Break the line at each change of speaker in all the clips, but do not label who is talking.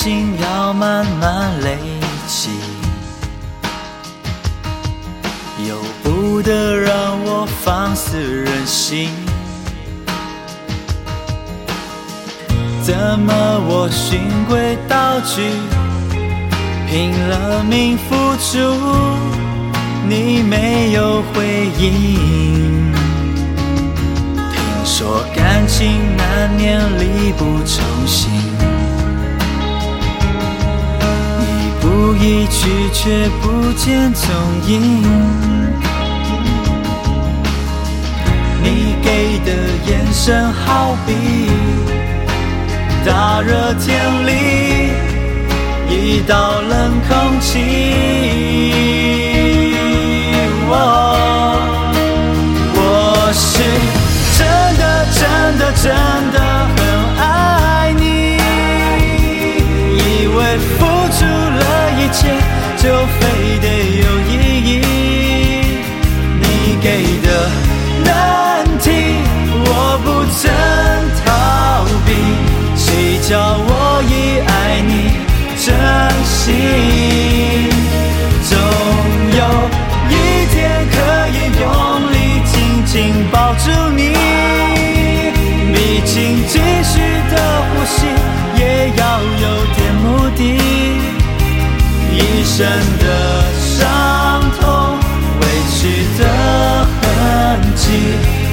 情要慢慢累积，由不得让我放肆任性。怎么我循规蹈矩，拼了命付出，你没有回应？听说感情难免力不从心，一去却不见踪影，你给的眼神好比大热天里一道冷空气。一切就真的伤痛，委屈的痕迹，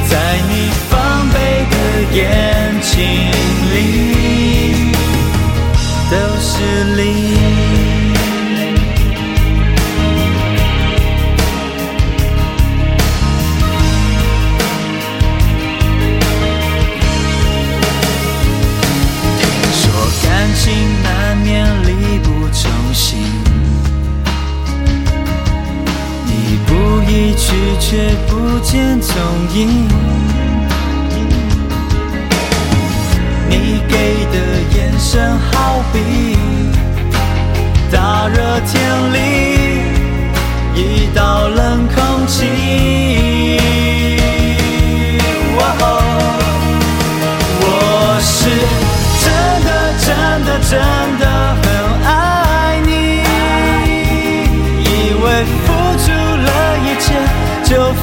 在你防备的眼睛里都是零。去却不见踪影，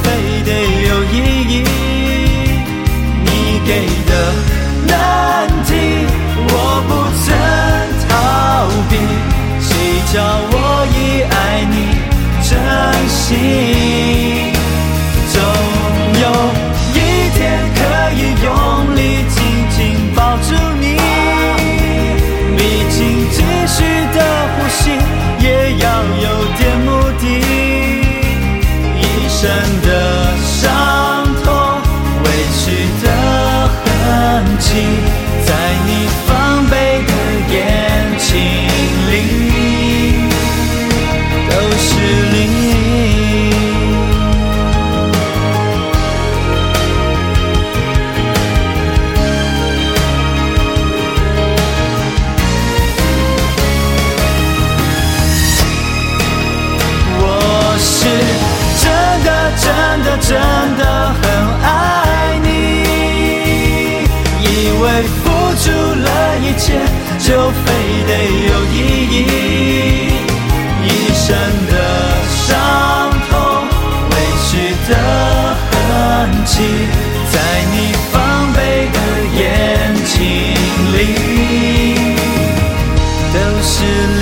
非得有意义。你给的难题我不曾逃避，谁叫我已爱你真心？总有一天可以用力紧紧抱住你，毕竟继续的呼吸也要有点目的。真的付出了一切就非得有意义一身的伤痛委屈的痕迹在你防备的眼睛里都是你